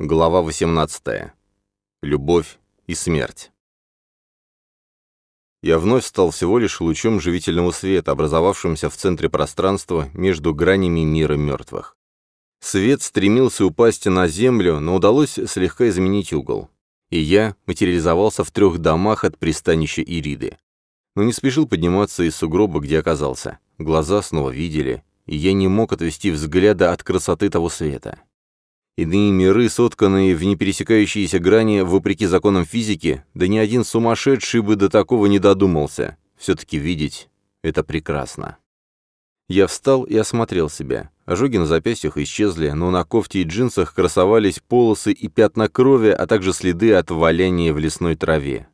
Глава 18. Любовь и смерть. Я вновь стал всего лишь лучом живительного света, образовавшимся в центре пространства между гранями мира мертвых. Свет стремился упасть на землю, но удалось слегка изменить угол. И я материализовался в трех домах от пристанища Ириды. Но не спешил подниматься из сугроба, где оказался. Глаза снова видели, и я не мог отвести взгляда от красоты того света. Иные миры, сотканные в непересекающиеся грани вопреки законам физики, да ни один сумасшедший бы до такого не додумался. Все-таки видеть — это прекрасно. Я встал и осмотрел себя. Ожоги на запястьях исчезли, но на кофте и джинсах красовались полосы и пятна крови, а также следы от валяния в лесной траве.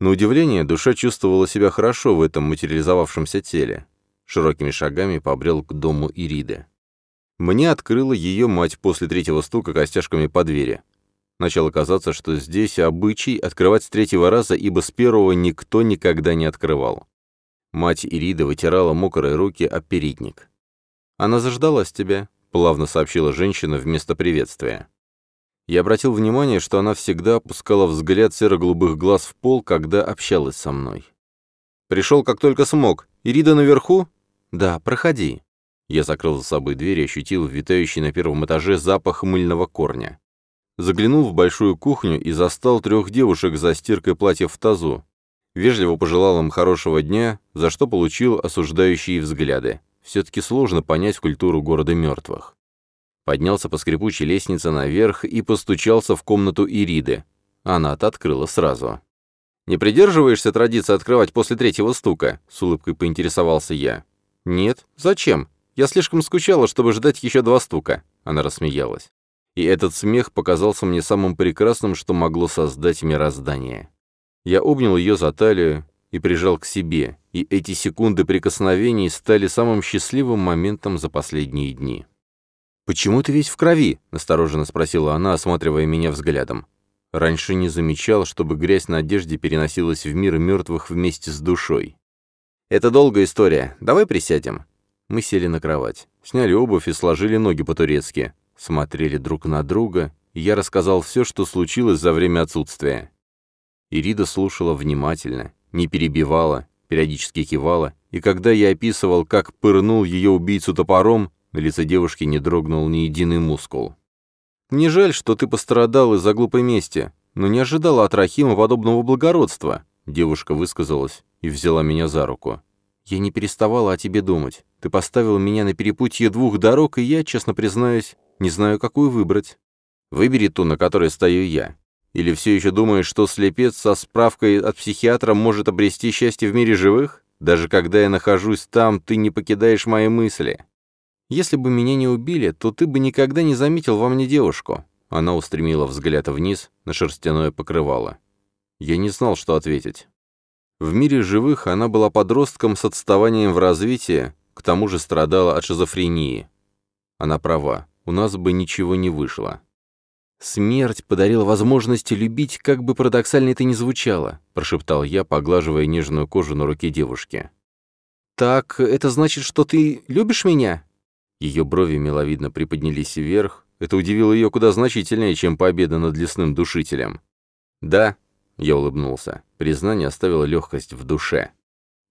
На удивление, душа чувствовала себя хорошо в этом материализовавшемся теле. Широкими шагами побрел к дому Ириды. Мне открыла ее мать после третьего стука костяшками по двери. Начало казаться, что здесь обычай открывать с третьего раза, ибо с первого никто никогда не открывал. Мать Ирида вытирала мокрые руки о передник. «Она заждалась тебя», — плавно сообщила женщина вместо приветствия. Я обратил внимание, что она всегда опускала взгляд серо-голубых глаз в пол, когда общалась со мной. «Пришел, как только смог. Ирида наверху?» «Да, проходи». Я закрыл за собой дверь и ощутил витающий на первом этаже запах мыльного корня. Заглянул в большую кухню и застал трех девушек за стиркой платьев в тазу. Вежливо пожелал им хорошего дня, за что получил осуждающие взгляды. Все-таки сложно понять культуру города мертвых. Поднялся по скрипучей лестнице наверх и постучался в комнату Ириды. Она-то открыла сразу. «Не придерживаешься традиции открывать после третьего стука?» — с улыбкой поинтересовался я. «Нет. Зачем? Я слишком скучала, чтобы ждать еще два стука», — она рассмеялась. И этот смех показался мне самым прекрасным, что могло создать мироздание. Я обнял ее за талию и прижал к себе, и эти секунды прикосновений стали самым счастливым моментом за последние дни. «Почему ты весь в крови?» — настороженно спросила она, осматривая меня взглядом. Раньше не замечал, чтобы грязь на одежде переносилась в мир мертвых вместе с душой. «Это долгая история. Давай присядем». Мы сели на кровать, сняли обувь и сложили ноги по-турецки, смотрели друг на друга, и я рассказал все, что случилось за время отсутствия. Ирида слушала внимательно, не перебивала, периодически кивала, и когда я описывал, как пырнул ее убийцу топором, на лице девушки не дрогнул ни единый мускул. «Мне жаль, что ты пострадал из-за глупой мести, но не ожидала от Рахима подобного благородства», девушка высказалась и взяла меня за руку. «Я не переставала о тебе думать. Ты поставил меня на перепутье двух дорог, и я, честно признаюсь, не знаю, какую выбрать. Выбери ту, на которой стою я. Или все еще думаешь, что слепец со справкой от психиатра может обрести счастье в мире живых? Даже когда я нахожусь там, ты не покидаешь мои мысли. Если бы меня не убили, то ты бы никогда не заметил во мне девушку». Она устремила взгляд вниз на шерстяное покрывало. Я не знал, что ответить. В мире живых она была подростком с отставанием в развитии, к тому же страдала от шизофрении. Она права, у нас бы ничего не вышло. «Смерть подарила возможность любить, как бы парадоксально это ни звучало», прошептал я, поглаживая нежную кожу на руке девушки. «Так, это значит, что ты любишь меня?» Ее брови миловидно приподнялись вверх. Это удивило ее куда значительнее, чем победа над лесным душителем. «Да», — я улыбнулся. Признание оставило легкость в душе.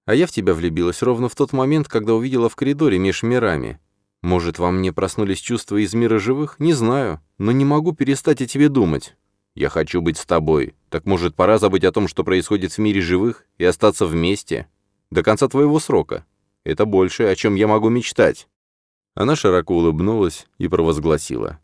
А я в тебя влюбилась ровно в тот момент, когда увидела в коридоре меж мирами. Может, во мне проснулись чувства из мира живых? Не знаю, но не могу перестать о тебе думать. Я хочу быть с тобой. Так может, пора забыть о том, что происходит в мире живых, и остаться вместе? До конца твоего срока. Это больше, о чем я могу мечтать». Она широко улыбнулась и провозгласила.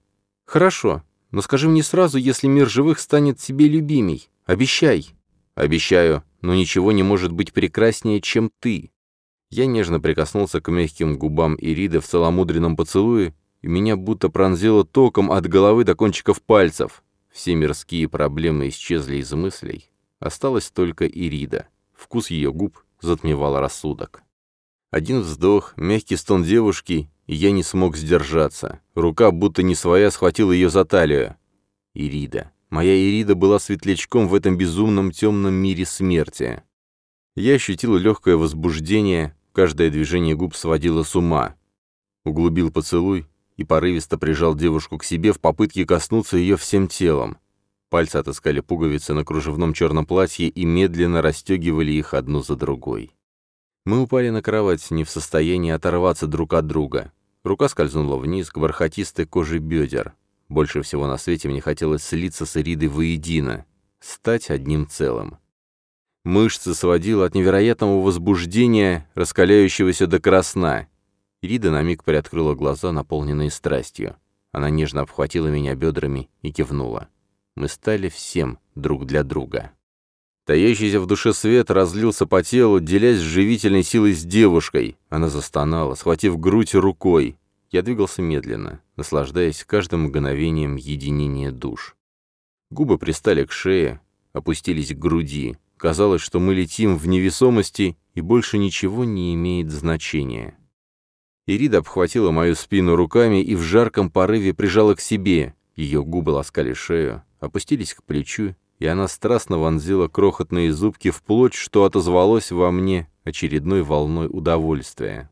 «Хорошо, но скажи мне сразу, если мир живых станет тебе любимей. Обещай». «Обещаю», но ничего не может быть прекраснее, чем ты». Я нежно прикоснулся к мягким губам Ириды в целомудренном поцелуе, и меня будто пронзило током от головы до кончиков пальцев. Все мирские проблемы исчезли из мыслей. Осталась только Ирида. Вкус ее губ затмевал рассудок. Один вздох, мягкий стон девушки, и я не смог сдержаться. Рука, будто не своя, схватила ее за талию. Ирида. Моя Ирида была светлячком в этом безумном темном мире смерти. Я ощутил легкое возбуждение, каждое движение губ сводило с ума. Углубил поцелуй, и порывисто прижал девушку к себе в попытке коснуться ее всем телом. Пальцы отыскали пуговицы на кружевном черном платье и медленно расстегивали их одну за другой. Мы упали на кровать, не в состоянии оторваться друг от друга. Рука скользнула вниз к бархатистой коже бедер. Больше всего на свете мне хотелось слиться с Иридой воедино, стать одним целым. Мышцы сводило от невероятного возбуждения, раскаляющегося до красна. Ирида на миг приоткрыла глаза, наполненные страстью. Она нежно обхватила меня бедрами и кивнула. Мы стали всем друг для друга. Таящийся в душе свет разлился по телу, делясь живительной силой с девушкой. Она застонала, схватив грудь рукой. Я двигался медленно, наслаждаясь каждым мгновением единения душ. Губы пристали к шее, опустились к груди. Казалось, что мы летим в невесомости, и больше ничего не имеет значения. Ирида обхватила мою спину руками и в жарком порыве прижала к себе. Ее губы ласкали шею, опустились к плечу, и она страстно вонзила крохотные зубки в плоть, что отозвалось во мне очередной волной удовольствия.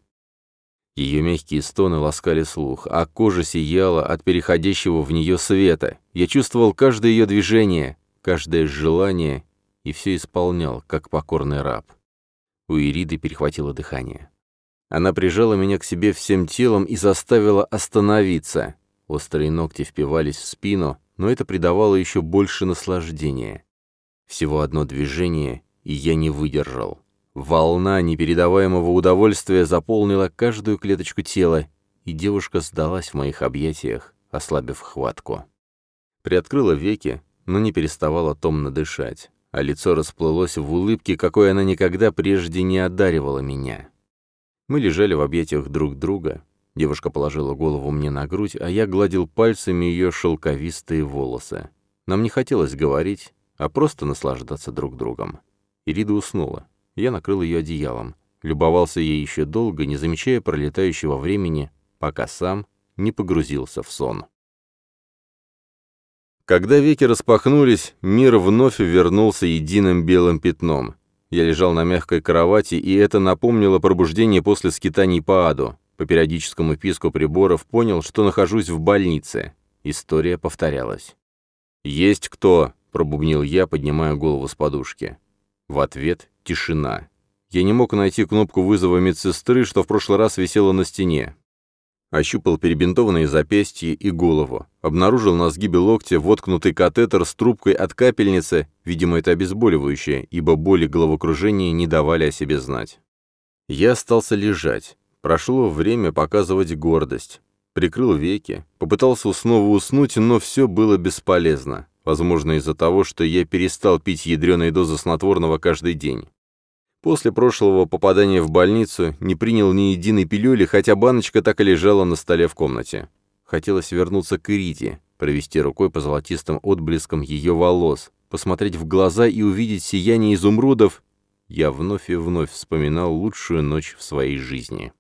Ее мягкие стоны ласкали слух, а кожа сияла от переходящего в нее света. Я чувствовал каждое ее движение, каждое желание и все исполнял, как покорный раб. У Ириды перехватило дыхание. Она прижала меня к себе всем телом и заставила остановиться. Острые ногти впивались в спину, но это придавало еще больше наслаждения. Всего одно движение, и я не выдержал. Волна непередаваемого удовольствия заполнила каждую клеточку тела, и девушка сдалась в моих объятиях, ослабив хватку. Приоткрыла веки, но не переставала томно дышать, а лицо расплылось в улыбке, какой она никогда прежде не одаривала меня. Мы лежали в объятиях друг друга. Девушка положила голову мне на грудь, а я гладил пальцами ее шелковистые волосы. Нам не хотелось говорить, а просто наслаждаться друг другом. Ирида уснула. Я накрыл ее одеялом. Любовался ей еще долго, не замечая пролетающего времени, пока сам не погрузился в сон. Когда веки распахнулись, мир вновь вернулся единым белым пятном. Я лежал на мягкой кровати, и это напомнило пробуждение после скитаний по аду. По периодическому писку приборов понял, что нахожусь в больнице. История повторялась. «Есть кто?» — пробубнил я, поднимая голову с подушки. В ответ — тишина. Я не мог найти кнопку вызова медсестры, что в прошлый раз висела на стене. Ощупал перебинтованные запястья и голову. Обнаружил на сгибе локтя воткнутый катетер с трубкой от капельницы, видимо, это обезболивающее, ибо боли головокружения не давали о себе знать. Я остался лежать. Прошло время показывать гордость. Прикрыл веки, попытался снова уснуть, но все было бесполезно. Возможно, из-за того, что я перестал пить ядреные дозы снотворного каждый день. После прошлого попадания в больницу не принял ни единой пилюли, хотя баночка так и лежала на столе в комнате. Хотелось вернуться к Ирите, провести рукой по золотистым отблескам ее волос, посмотреть в глаза и увидеть сияние изумрудов. Я вновь и вновь вспоминал лучшую ночь в своей жизни.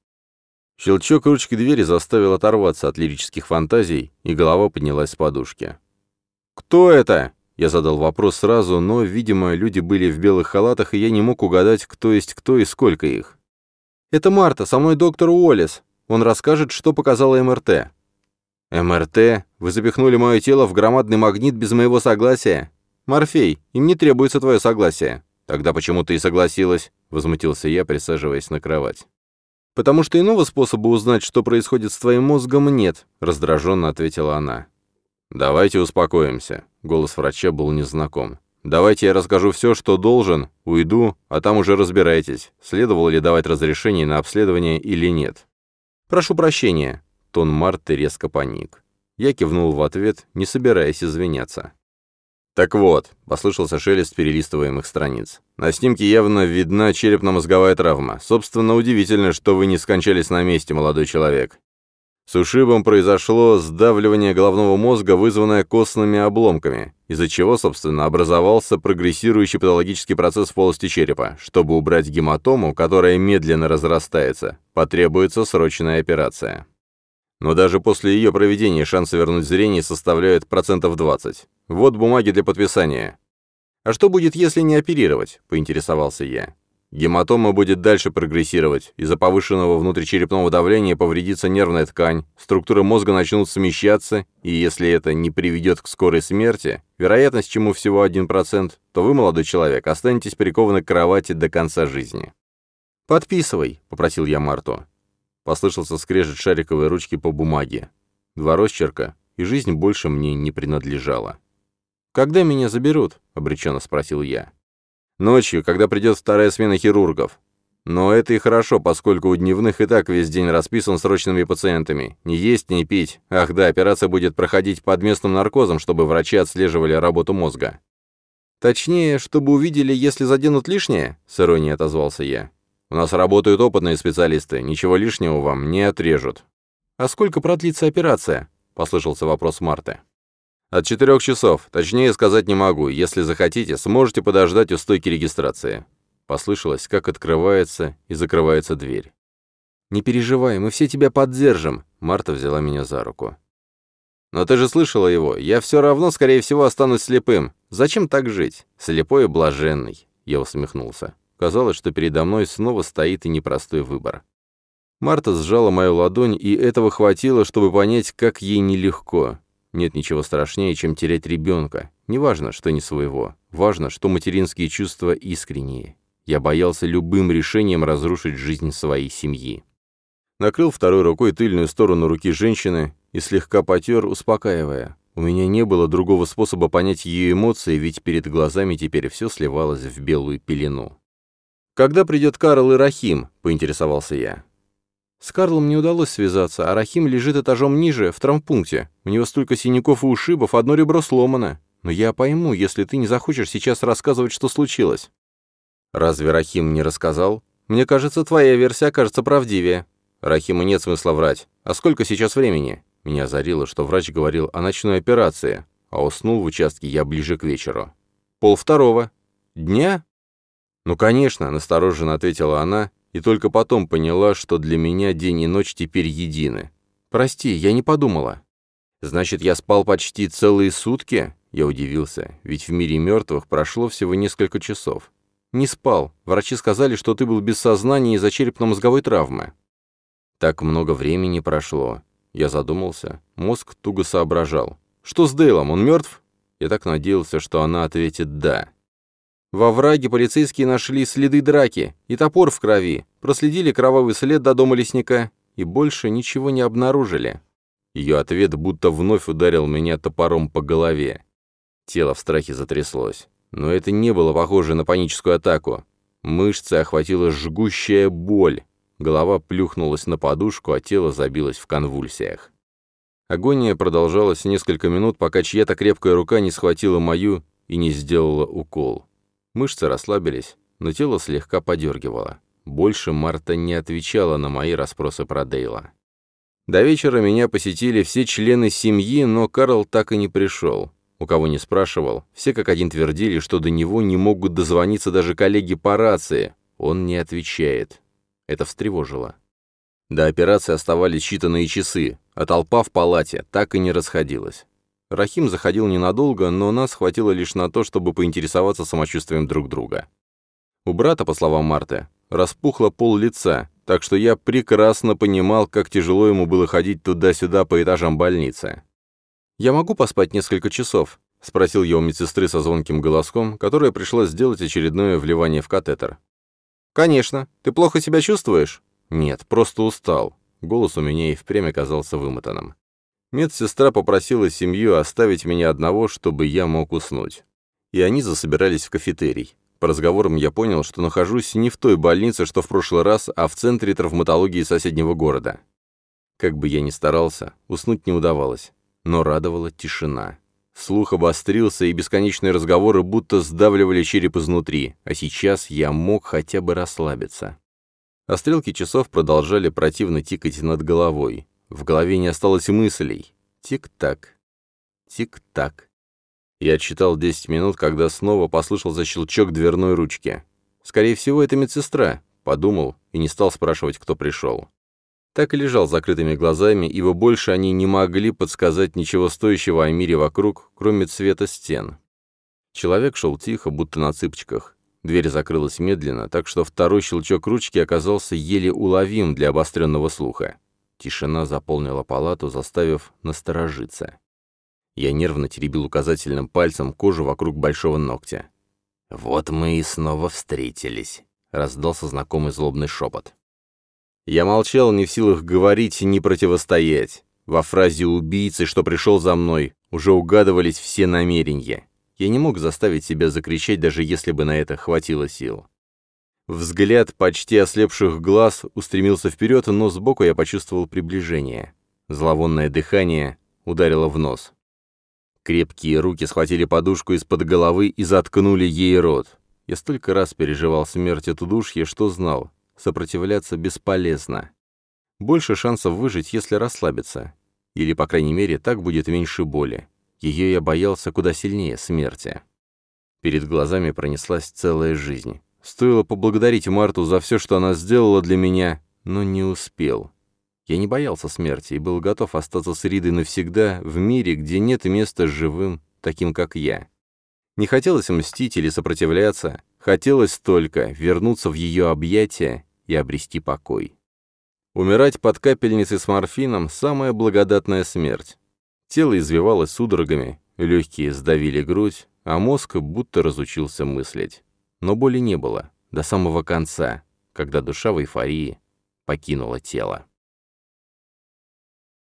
Щелчок ручки двери заставил оторваться от лирических фантазий, и голова поднялась с подушки. «Кто это?» Я задал вопрос сразу, но, видимо, люди были в белых халатах, и я не мог угадать, кто есть кто и сколько их. «Это Марта, со мной доктор Уоллес. Он расскажет, что показала МРТ». «МРТ? Вы запихнули мое тело в громадный магнит без моего согласия? Морфей, им не требуется твое согласие». «Тогда почему ты и согласилась?» — возмутился я, присаживаясь на кровать. «Потому что иного способа узнать, что происходит с твоим мозгом, нет», — раздраженно ответила она. «Давайте успокоимся». Голос врача был незнаком. «Давайте я расскажу все, что должен, уйду, а там уже разбирайтесь, следовало ли давать разрешение на обследование или нет». «Прошу прощения». Тон Марты резко паник. Я кивнул в ответ, не собираясь извиняться. «Так вот», — послышался шелест перелистываемых страниц. «На снимке явно видна черепно-мозговая травма. Собственно, удивительно, что вы не скончались на месте, молодой человек. С ушибом произошло сдавливание головного мозга, вызванное костными обломками, из-за чего, собственно, образовался прогрессирующий патологический процесс в полости черепа. Чтобы убрать гематому, которая медленно разрастается, потребуется срочная операция. Но даже после ее проведения шансы вернуть зрение составляют процентов 20. Вот бумаги для подписания. «А что будет, если не оперировать?» – поинтересовался я. Гематома будет дальше прогрессировать. Из-за повышенного внутричерепного давления повредится нервная ткань, структуры мозга начнут смещаться, и если это не приведет к скорой смерти, вероятность чему всего 1%, то вы, молодой человек, останетесь прикованы к кровати до конца жизни. «Подписывай», — попросил я Марту. Послышался скрежет шариковой ручки по бумаге. Два росчерка, и жизнь больше мне не принадлежала. «Когда меня заберут?» — обреченно спросил я. Ночью, когда придет вторая смена хирургов. Но это и хорошо, поскольку у дневных и так весь день расписан срочными пациентами. Не есть, не пить. Ах да, операция будет проходить под местным наркозом, чтобы врачи отслеживали работу мозга. Точнее, чтобы увидели, если заденут лишнее, с иронией отозвался я. У нас работают опытные специалисты, ничего лишнего вам не отрежут. А сколько продлится операция? Послышался вопрос Марты. От четырех часов, точнее сказать не могу. Если захотите, сможете подождать у стойки регистрации. Послышалось, как открывается и закрывается дверь. «Не переживай, мы все тебя поддержим», — Марта взяла меня за руку. «Но ты же слышала его. Я все равно, скорее всего, останусь слепым. Зачем так жить? Слепой и блаженный», — я усмехнулся. Казалось, что передо мной снова стоит и непростой выбор. Марта сжала мою ладонь, и этого хватило, чтобы понять, как ей нелегко. Нет ничего страшнее, чем терять ребенка. Неважно, что не своего. Важно, что материнские чувства искренние. Я боялся любым решением разрушить жизнь своей семьи. Накрыл второй рукой тыльную сторону руки женщины и слегка потер, успокаивая. У меня не было другого способа понять ее эмоции, ведь перед глазами теперь все сливалось в белую пелену. «Когда придет Карл и Рахим?» — поинтересовался я. С Карлом не удалось связаться, а Рахим лежит этажом ниже, в травмпункте. У него столько синяков и ушибов, одно ребро сломано. Но я пойму, если ты не захочешь сейчас рассказывать, что случилось». «Разве Рахим не рассказал? Мне кажется, твоя версия кажется правдивее. Рахиму нет смысла врать. А сколько сейчас времени?» Меня озарило, что врач говорил о ночной операции, а уснул в участке я ближе к вечеру. «Пол второго. Дня?» «Ну, конечно», — настороженно ответила она и только потом поняла, что для меня день и ночь теперь едины. «Прости, я не подумала». «Значит, я спал почти целые сутки?» Я удивился, ведь в мире мертвых прошло всего несколько часов. «Не спал. Врачи сказали, что ты был без сознания из-за черепно-мозговой травмы». Так много времени прошло. Я задумался. Мозг туго соображал. «Что с Дейлом? Он мертв?» Я так надеялся, что она ответит «да». Во враге полицейские нашли следы драки и топор в крови, проследили кровавый след до дома лесника и больше ничего не обнаружили. Ее ответ будто вновь ударил меня топором по голове. Тело в страхе затряслось. Но это не было похоже на паническую атаку. Мышцы охватила жгущая боль. Голова плюхнулась на подушку, а тело забилось в конвульсиях. Агония продолжалась несколько минут, пока чья-то крепкая рука не схватила мою и не сделала укол. Мышцы расслабились, но тело слегка подергивало. Больше Марта не отвечала на мои расспросы про Дейла. До вечера меня посетили все члены семьи, но Карл так и не пришел. У кого не спрашивал, все как один твердили, что до него не могут дозвониться даже коллеги по рации. Он не отвечает. Это встревожило. До операции оставались считанные часы, а толпа в палате так и не расходилась. Рахим заходил ненадолго, но нас хватило лишь на то, чтобы поинтересоваться самочувствием друг друга. У брата, по словам Марты, распухло пол лица, так что я прекрасно понимал, как тяжело ему было ходить туда-сюда по этажам больницы. «Я могу поспать несколько часов?» — спросил я у медсестры со звонким голоском, которая пришла сделать очередное вливание в катетер. «Конечно. Ты плохо себя чувствуешь?» «Нет, просто устал». Голос у меня и впрямь оказался вымотанным. Медсестра попросила семью оставить меня одного, чтобы я мог уснуть. И они засобирались в кафетерий. По разговорам я понял, что нахожусь не в той больнице, что в прошлый раз, а в центре травматологии соседнего города. Как бы я ни старался, уснуть не удавалось. Но радовала тишина. Слух обострился, и бесконечные разговоры будто сдавливали череп изнутри, а сейчас я мог хотя бы расслабиться. А стрелки часов продолжали противно тикать над головой. В голове не осталось мыслей. Тик-так. Тик-так. Я отсчитал 10 минут, когда снова послышался щелчок дверной ручки. Скорее всего, это медсестра, подумал и не стал спрашивать, кто пришел. Так и лежал с закрытыми глазами, ибо больше они не могли подсказать ничего стоящего о мире вокруг, кроме цвета стен. Человек шел тихо, будто на цыпочках. Дверь закрылась медленно, так что второй щелчок ручки оказался еле уловим для обостренного слуха. Тишина заполнила палату, заставив насторожиться. Я нервно теребил указательным пальцем кожу вокруг большого ногтя. «Вот мы и снова встретились», — раздался знакомый злобный шепот. Я молчал, не в силах говорить и не противостоять. Во фразе убийцы, что пришел за мной, уже угадывались все намерения. Я не мог заставить себя закричать, даже если бы на это хватило сил. Взгляд почти ослепших глаз устремился вперед, но сбоку я почувствовал приближение. Зловонное дыхание ударило в нос. Крепкие руки схватили подушку из-под головы и заткнули ей рот. Я столько раз переживал смерть от удушья, что знал, сопротивляться бесполезно. Больше шансов выжить, если расслабиться. Или, по крайней мере, так будет меньше боли. Ее я боялся куда сильнее смерти. Перед глазами пронеслась целая жизнь. Стоило поблагодарить Марту за все, что она сделала для меня, но не успел. Я не боялся смерти и был готов остаться с Ридой навсегда в мире, где нет места живым, таким как я. Не хотелось мстить или сопротивляться, хотелось только вернуться в ее объятия и обрести покой. Умирать под капельницей с морфином – самая благодатная смерть. Тело извивалось судорогами, легкие сдавили грудь, а мозг будто разучился мыслить. Но боли не было, до самого конца, когда душа в эйфории покинула тело.